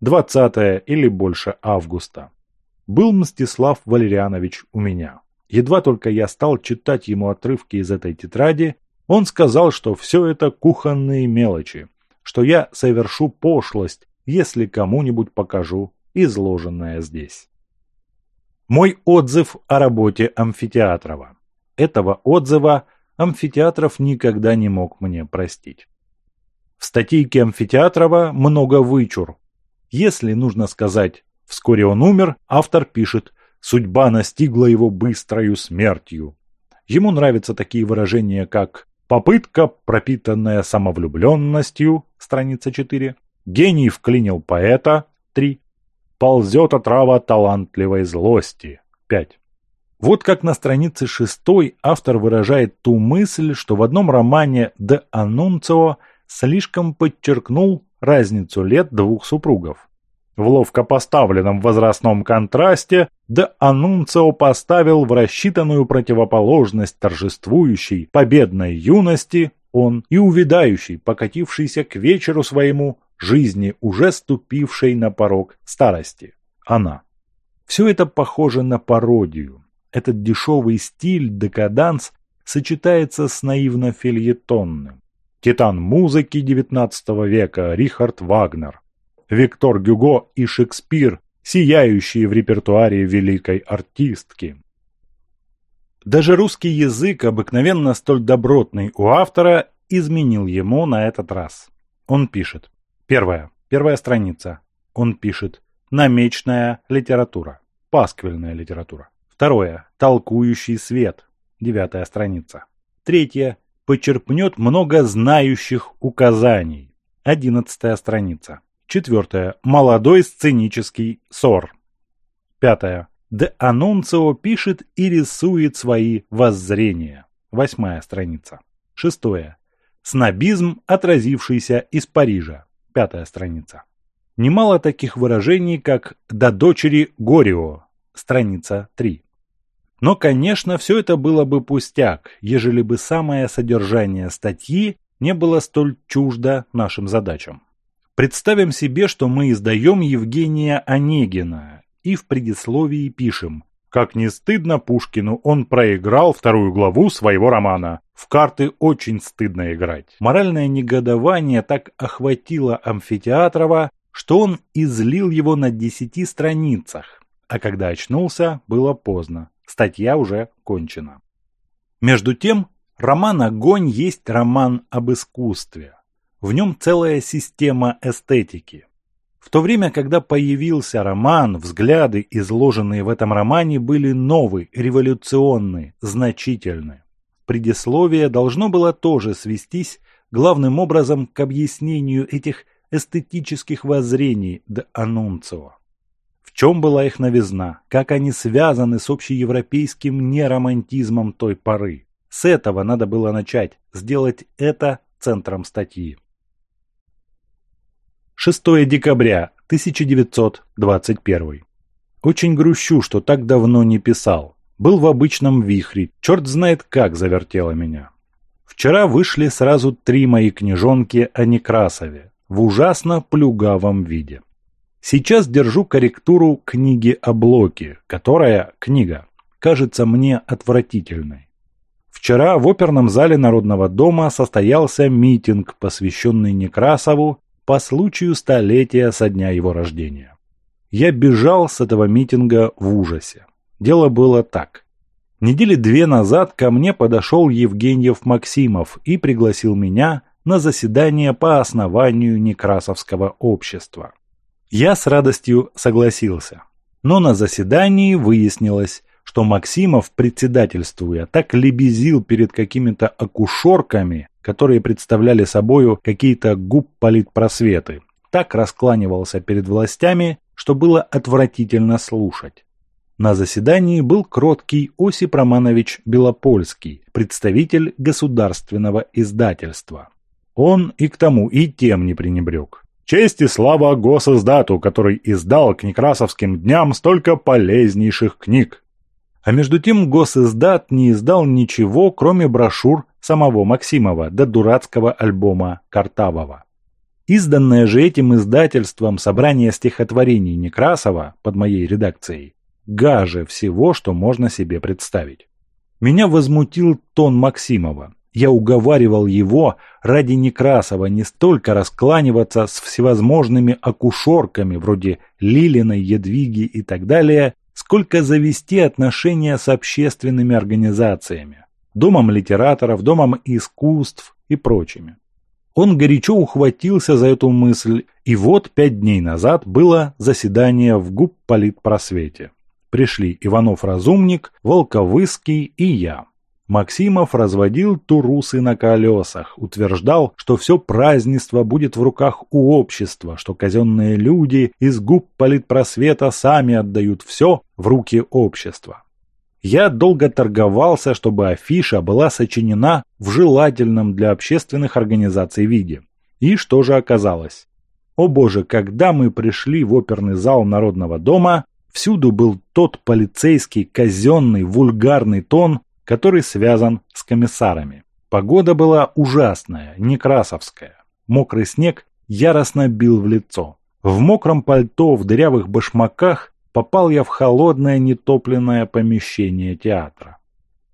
20 или больше августа. Был Мстислав Валерианович у меня. Едва только я стал читать ему отрывки из этой тетради, он сказал, что все это кухонные мелочи, что я совершу пошлость, если кому-нибудь покажу изложенное здесь. Мой отзыв о работе Амфитеатрова. Этого отзыва Амфитеатров никогда не мог мне простить. В статейке Амфитеатрова много вычур, если нужно сказать «вскоре он умер», автор пишет «судьба настигла его быстрою смертью». Ему нравятся такие выражения, как «попытка, пропитанная самовлюбленностью», страница 4, «гений вклинил поэта», 3, «ползет отрава талантливой злости», 5. Вот как на странице 6 автор выражает ту мысль, что в одном романе «Де Анунцио» слишком подчеркнул разницу лет двух супругов. В ловко поставленном возрастном контрасте Де Анунцио поставил в рассчитанную противоположность торжествующей, победной юности он и увядающий, покатившийся к вечеру своему, жизни, уже ступившей на порог старости. Она. Все это похоже на пародию. Этот дешевый стиль, декаданс, сочетается с наивно-фильетонным титан музыки XIX века Рихард Вагнер, Виктор Гюго и Шекспир, сияющие в репертуаре великой артистки. Даже русский язык, обыкновенно столь добротный у автора, изменил ему на этот раз. Он пишет. Первая. Первая страница. Он пишет. Намечная литература. Пасквильная литература. Второе. Толкующий свет. Девятая страница. Третье почерпнет много знающих указаний. 11 страница. Четвертое. Молодой сценический ссор. Пятое. Де Анунцио пишет и рисует свои воззрения. Восьмая страница. Шестое. Снобизм, отразившийся из Парижа. Пятая страница. Немало таких выражений, как «до дочери Горио», страница 3. Но, конечно, все это было бы пустяк, ежели бы самое содержание статьи не было столь чуждо нашим задачам. Представим себе, что мы издаем Евгения Онегина и в предисловии пишем «Как не стыдно Пушкину, он проиграл вторую главу своего романа. В карты очень стыдно играть». Моральное негодование так охватило Амфитеатрова, что он излил его на десяти страницах, а когда очнулся, было поздно. Статья уже кончена. Между тем, роман «Огонь» есть роман об искусстве. В нем целая система эстетики. В то время, когда появился роман, взгляды, изложенные в этом романе, были новые, революционные, значительные. Предисловие должно было тоже свестись главным образом к объяснению этих эстетических воззрений до Анунцио чем была их новизна, как они связаны с общеевропейским неромантизмом той поры. С этого надо было начать, сделать это центром статьи. 6 декабря 1921. Очень грущу, что так давно не писал. Был в обычном вихре, черт знает как завертело меня. Вчера вышли сразу три мои книжонки о Некрасове в ужасно плюгавом виде. Сейчас держу корректуру книги о Блоке, которая книга кажется мне отвратительной. Вчера в оперном зале Народного дома состоялся митинг, посвященный Некрасову по случаю столетия со дня его рождения. Я бежал с этого митинга в ужасе. Дело было так. Недели две назад ко мне подошел Евгеньев Максимов и пригласил меня на заседание по основанию Некрасовского общества. Я с радостью согласился. Но на заседании выяснилось, что Максимов, председательствуя, так лебезил перед какими-то акушерками, которые представляли собою какие-то губполитпросветы. Так раскланивался перед властями, что было отвратительно слушать. На заседании был кроткий Осип Романович Белопольский, представитель государственного издательства. Он и к тому, и тем не пренебрег. Честь и слава госиздату, который издал к Некрасовским дням столько полезнейших книг. А между тем госиздат не издал ничего, кроме брошюр самого Максимова до да дурацкого альбома Картавого. Изданное же этим издательством собрание стихотворений Некрасова под моей редакцией гаже всего, что можно себе представить. Меня возмутил тон Максимова я уговаривал его ради Некрасова не столько раскланиваться с всевозможными акушерками вроде Лилиной, Едвиги и так далее, сколько завести отношения с общественными организациями, Домом литераторов, Домом искусств и прочими. Он горячо ухватился за эту мысль, и вот пять дней назад было заседание в губполитпросвете. Пришли Иванов-Разумник, Волковыский и я. Максимов разводил турусы на колесах, утверждал, что все празднество будет в руках у общества, что казенные люди из губ политпросвета сами отдают все в руки общества. Я долго торговался, чтобы афиша была сочинена в желательном для общественных организаций виде. И что же оказалось? О боже, когда мы пришли в оперный зал Народного дома, всюду был тот полицейский казенный вульгарный тон, который связан с комиссарами. Погода была ужасная, некрасовская. Мокрый снег яростно бил в лицо. В мокром пальто, в дырявых башмаках попал я в холодное нетопленное помещение театра.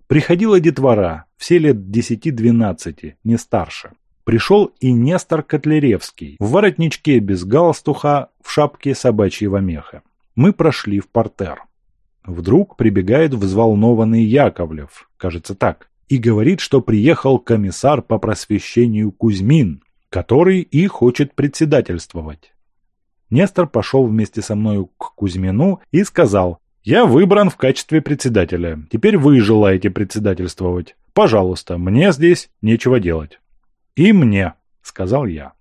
Приходила детвора, все лет 10-12, не старше. Пришел и Нестор Котляревский в воротничке без галстуха, в шапке собачьего меха. Мы прошли в портер. Вдруг прибегает взволнованный Яковлев, кажется так, и говорит, что приехал комиссар по просвещению Кузьмин, который и хочет председательствовать. Нестор пошел вместе со мною к Кузьмину и сказал, «Я выбран в качестве председателя. Теперь вы желаете председательствовать. Пожалуйста, мне здесь нечего делать». «И мне», — сказал я.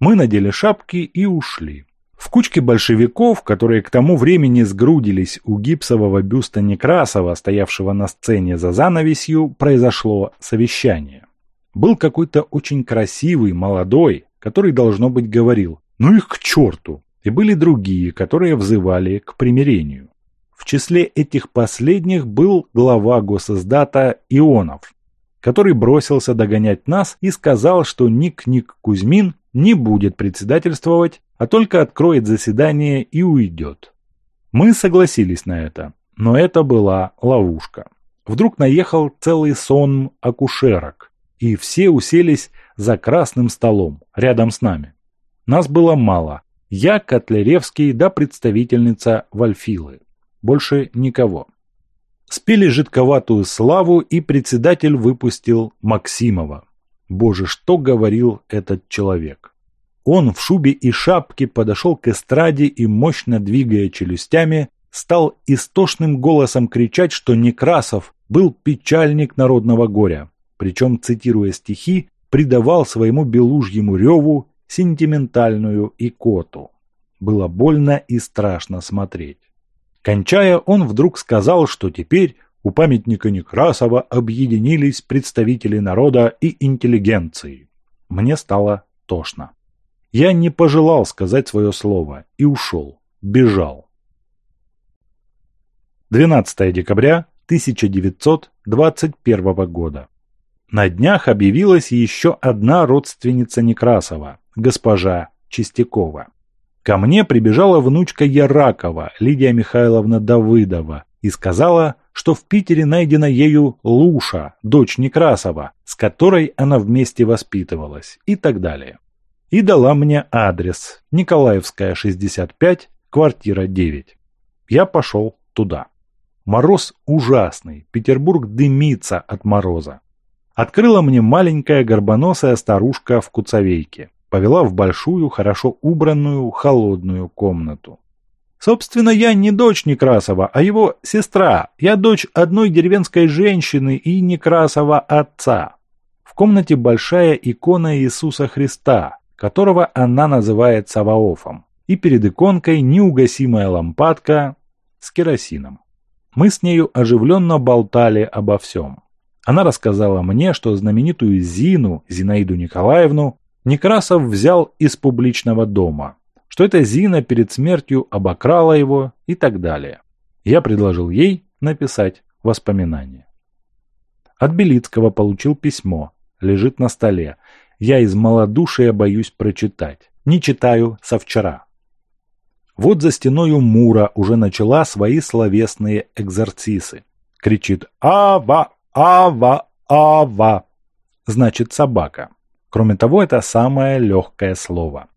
Мы надели шапки и ушли. В кучке большевиков, которые к тому времени сгрудились у гипсового бюста Некрасова, стоявшего на сцене за занавесью, произошло совещание. Был какой-то очень красивый, молодой, который, должно быть, говорил «ну их к черту», и были другие, которые взывали к примирению. В числе этих последних был глава госиздата Ионов, который бросился догонять нас и сказал, что Ник-Ник Кузьмин не будет председательствовать а только откроет заседание и уйдет. Мы согласились на это, но это была ловушка. Вдруг наехал целый сон акушерок, и все уселись за красным столом, рядом с нами. Нас было мало. Я, Котляревский, да представительница Вальфилы. Больше никого. Спели жидковатую славу, и председатель выпустил Максимова. Боже, что говорил этот человек! Он в шубе и шапке подошел к эстраде и, мощно двигая челюстями, стал истошным голосом кричать, что Некрасов был печальник народного горя. Причем, цитируя стихи, придавал своему белужьему реву сентиментальную икоту. Было больно и страшно смотреть. Кончая, он вдруг сказал, что теперь у памятника Некрасова объединились представители народа и интеллигенции. Мне стало тошно. Я не пожелал сказать свое слово и ушел, бежал. 12 декабря 1921 года. На днях объявилась еще одна родственница Некрасова, госпожа Чистякова. Ко мне прибежала внучка Яракова, Лидия Михайловна Давыдова, и сказала, что в Питере найдена ею Луша, дочь Некрасова, с которой она вместе воспитывалась, и так далее и дала мне адрес Николаевская, 65, квартира 9. Я пошел туда. Мороз ужасный, Петербург дымится от мороза. Открыла мне маленькая горбоносая старушка в куцовейке. Повела в большую, хорошо убранную, холодную комнату. Собственно, я не дочь Некрасова, а его сестра. Я дочь одной деревенской женщины и Некрасова отца. В комнате большая икона Иисуса Христа, которого она называет Саваофом, и перед иконкой неугасимая лампадка с керосином. Мы с нею оживленно болтали обо всем. Она рассказала мне, что знаменитую Зину, Зинаиду Николаевну, Некрасов взял из публичного дома, что эта Зина перед смертью обокрала его и так далее. Я предложил ей написать воспоминания. От Белицкого получил письмо, лежит на столе, я из малодушия боюсь прочитать. Не читаю со вчера. Вот за стеною Мура уже начала свои словесные экзорцисы. Кричит «Ава! Ава! Ава!» Значит собака. Кроме того, это самое легкое слово.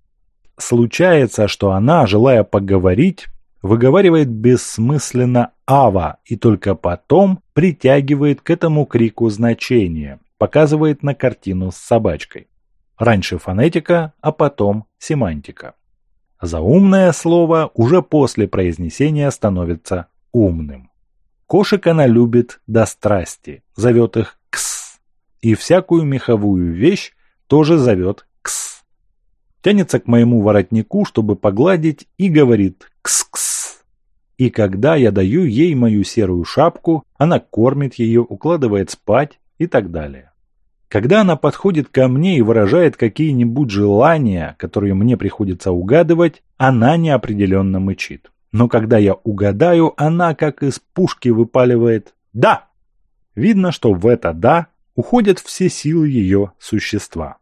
Случается, что она, желая поговорить, выговаривает бессмысленно «ава» и только потом притягивает к этому крику значение – показывает на картину с собачкой. Раньше фонетика, а потом семантика. Заумное слово уже после произнесения становится умным. Кошек она любит до страсти, зовет их «кс». И всякую меховую вещь тоже зовет «кс». Тянется к моему воротнику, чтобы погладить, и говорит «кс-кс». И когда я даю ей мою серую шапку, она кормит ее, укладывает спать, и так далее. Когда она подходит ко мне и выражает какие-нибудь желания, которые мне приходится угадывать, она неопределенно мычит. Но когда я угадаю, она как из пушки выпаливает «да». Видно, что в это «да» уходят все силы ее существа.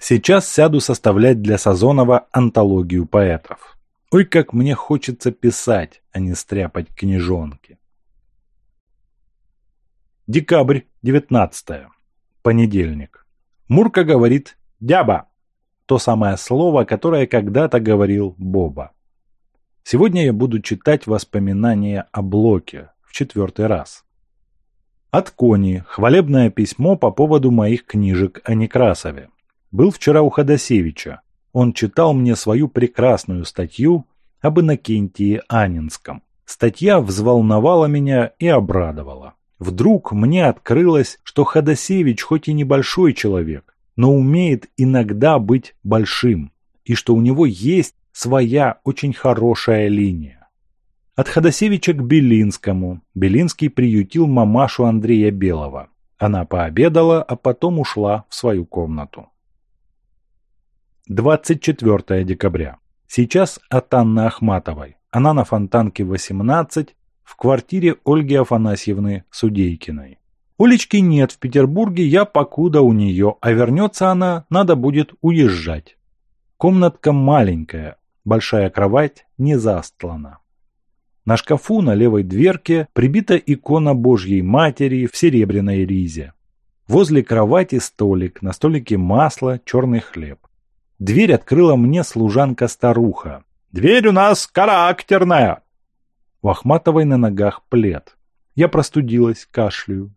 Сейчас сяду составлять для Сазонова антологию поэтов. Ой, как мне хочется писать, а не стряпать книжонки. Декабрь, 19. Понедельник. Мурка говорит «дяба» – то самое слово, которое когда-то говорил Боба. Сегодня я буду читать воспоминания о Блоке в четвертый раз. От Кони хвалебное письмо по поводу моих книжек о Некрасове. Был вчера у Ходосевича. Он читал мне свою прекрасную статью об Иннокентии Анинском. Статья взволновала меня и обрадовала. Вдруг мне открылось, что Ходосевич хоть и небольшой человек, но умеет иногда быть большим, и что у него есть своя очень хорошая линия. От Ходосевича к Белинскому. Белинский приютил мамашу Андрея Белого. Она пообедала, а потом ушла в свою комнату. 24 декабря. Сейчас от Анны Ахматовой. Она на Фонтанке 18, в квартире Ольги Афанасьевны Судейкиной. Олечки нет в Петербурге, я покуда у нее, а вернется она, надо будет уезжать. Комнатка маленькая, большая кровать не застлана. На шкафу на левой дверке прибита икона Божьей Матери в серебряной ризе. Возле кровати столик, на столике масло, черный хлеб. Дверь открыла мне служанка-старуха. «Дверь у нас характерная!» У Ахматовой на ногах плед. Я простудилась, кашляю.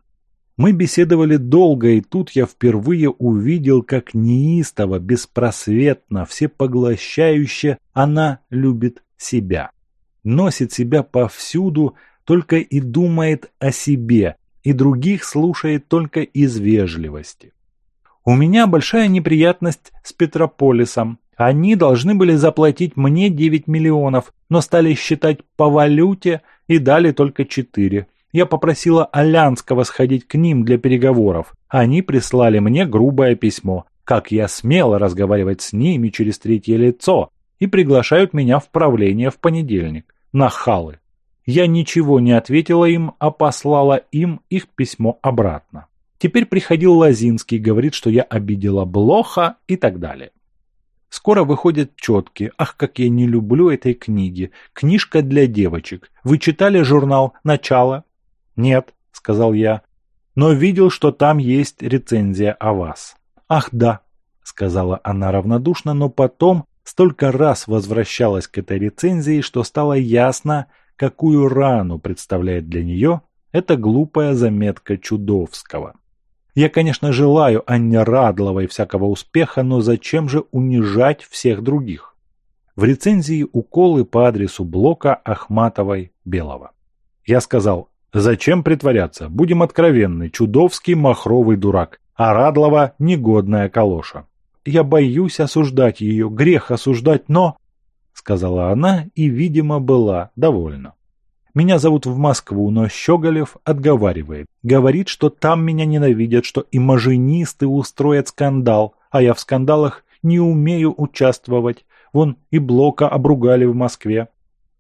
Мы беседовали долго, и тут я впервые увидел, как неистово, беспросветно, всепоглощающе она любит себя. Носит себя повсюду, только и думает о себе, и других слушает только из вежливости. У меня большая неприятность с Петрополисом. Они должны были заплатить мне 9 миллионов, но стали считать по валюте и дали только 4. Я попросила Алянского сходить к ним для переговоров. Они прислали мне грубое письмо, как я смела разговаривать с ними через третье лицо, и приглашают меня в правление в понедельник. Нахалы. Я ничего не ответила им, а послала им их письмо обратно. Теперь приходил Лазинский, говорит, что я обидела Блоха и так далее. Скоро выходят четки. Ах, как я не люблю этой книги. Книжка для девочек. Вы читали журнал «Начало»? Нет, сказал я, но видел, что там есть рецензия о вас. Ах, да, сказала она равнодушно, но потом столько раз возвращалась к этой рецензии, что стало ясно, какую рану представляет для нее эта глупая заметка Чудовского. Я, конечно, желаю Анне Радловой всякого успеха, но зачем же унижать всех других? В рецензии уколы по адресу блока Ахматовой Белого. Я сказал, зачем притворяться, будем откровенны, Чудовский махровый дурак, а Радлова негодная калоша. Я боюсь осуждать ее, грех осуждать, но... Сказала она и, видимо, была довольна. Меня зовут в Москву, но Щеголев отговаривает. Говорит, что там меня ненавидят, что и мажинисты устроят скандал, а я в скандалах не умею участвовать. Вон и Блока обругали в Москве.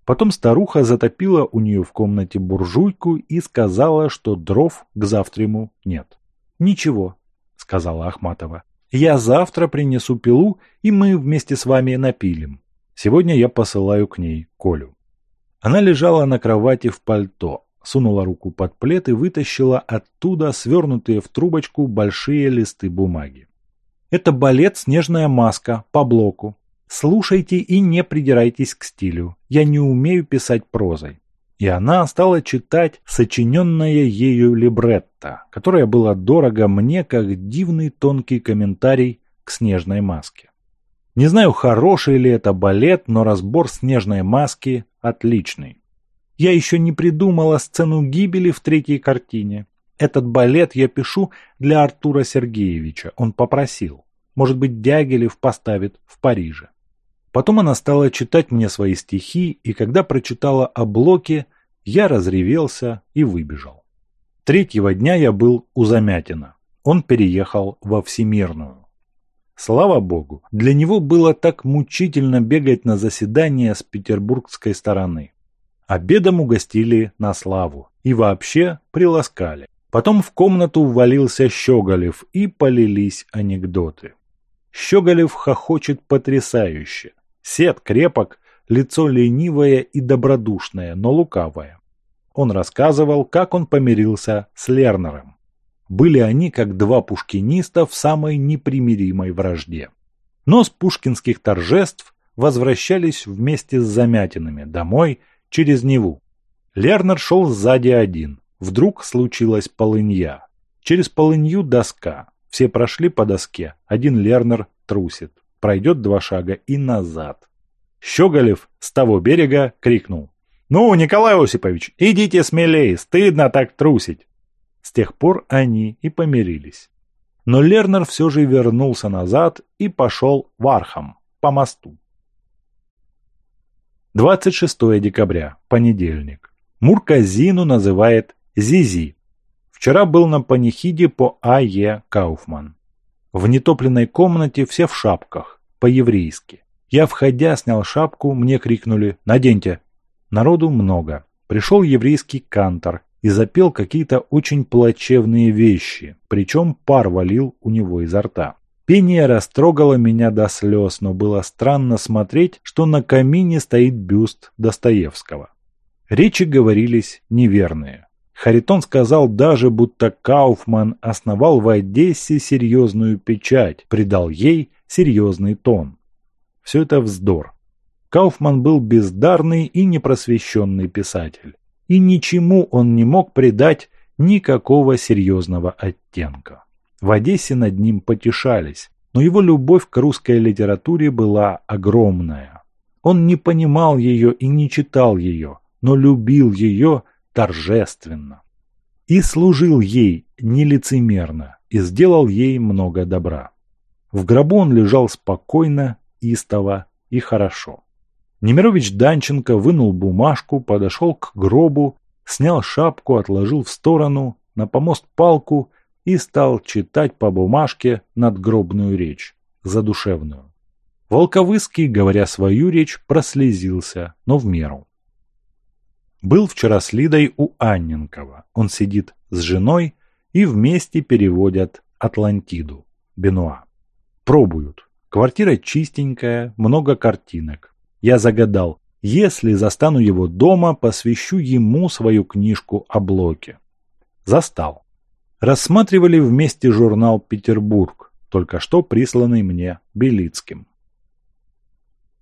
Потом старуха затопила у нее в комнате буржуйку и сказала, что дров к завтраму нет. «Ничего», — сказала Ахматова. «Я завтра принесу пилу, и мы вместе с вами напилим. Сегодня я посылаю к ней Колю». Она лежала на кровати в пальто, сунула руку под плед и вытащила оттуда свернутые в трубочку большие листы бумаги. Это балет «Снежная маска» по блоку. Слушайте и не придирайтесь к стилю. Я не умею писать прозой. И она стала читать сочиненное ею либретто, которое было дорого мне как дивный тонкий комментарий к «Снежной маске». Не знаю, хороший ли это балет, но разбор «Снежной маски» отличный. Я еще не придумала сцену гибели в третьей картине. Этот балет я пишу для Артура Сергеевича. Он попросил. Может быть, Дягилев поставит в Париже. Потом она стала читать мне свои стихи, и когда прочитала о Блоке, я разревелся и выбежал. Третьего дня я был у Замятина. Он переехал во Всемирную. Слава богу, для него было так мучительно бегать на заседание с петербургской стороны. Обедом угостили на славу и вообще приласкали. Потом в комнату ввалился Щеголев и полились анекдоты. Щеголев хохочет потрясающе. Сет крепок, лицо ленивое и добродушное, но лукавое. Он рассказывал, как он помирился с Лернером. Были они, как два пушкиниста в самой непримиримой вражде. Но с пушкинских торжеств возвращались вместе с Замятинами домой через Неву. Лернер шел сзади один. Вдруг случилась полынья. Через полынью доска. Все прошли по доске. Один Лернер трусит. Пройдет два шага и назад. Щеголев с того берега крикнул. «Ну, Николай Осипович, идите смелее, стыдно так трусить!» С тех пор они и помирились. Но Лернер все же вернулся назад и пошел в Архам, по мосту. 26 декабря, понедельник. Мурказину называет Зизи. Вчера был на панихиде по А.Е. Кауфман. В нетопленной комнате все в шапках, по-еврейски. Я, входя, снял шапку, мне крикнули «Наденьте!». Народу много. Пришел еврейский кантор, и запел какие-то очень плачевные вещи, причем пар валил у него изо рта. Пение растрогало меня до слез, но было странно смотреть, что на камине стоит бюст Достоевского. Речи говорились неверные. Харитон сказал даже, будто Кауфман основал в Одессе серьезную печать, придал ей серьезный тон. Все это вздор. Кауфман был бездарный и непросвещенный писатель и ничему он не мог придать никакого серьезного оттенка. В Одессе над ним потешались, но его любовь к русской литературе была огромная. Он не понимал ее и не читал ее, но любил ее торжественно. И служил ей нелицемерно, и сделал ей много добра. В гробу он лежал спокойно, истово и хорошо. Немирович Данченко вынул бумажку, подошел к гробу, снял шапку, отложил в сторону, на помост палку и стал читать по бумажке надгробную речь, задушевную. Волковыский, говоря свою речь, прослезился, но в меру. Был вчера с Лидой у Анненкова. Он сидит с женой и вместе переводят «Атлантиду» Бенуа. Пробуют. Квартира чистенькая, много картинок. Я загадал, если застану его дома, посвящу ему свою книжку о блоке. Застал. Рассматривали вместе журнал «Петербург», только что присланный мне Белицким.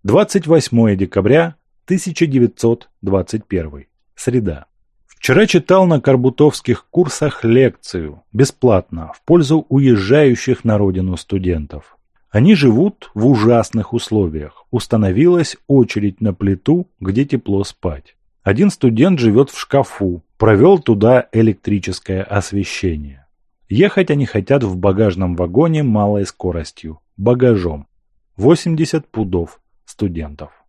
28 декабря 1921. Среда. Вчера читал на карбутовских курсах лекцию, бесплатно, в пользу уезжающих на родину студентов. Они живут в ужасных условиях. Установилась очередь на плиту, где тепло спать. Один студент живет в шкафу, провел туда электрическое освещение. Ехать они хотят в багажном вагоне малой скоростью, багажом. 80 пудов студентов.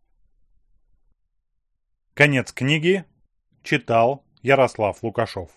Конец книги. Читал Ярослав Лукашов.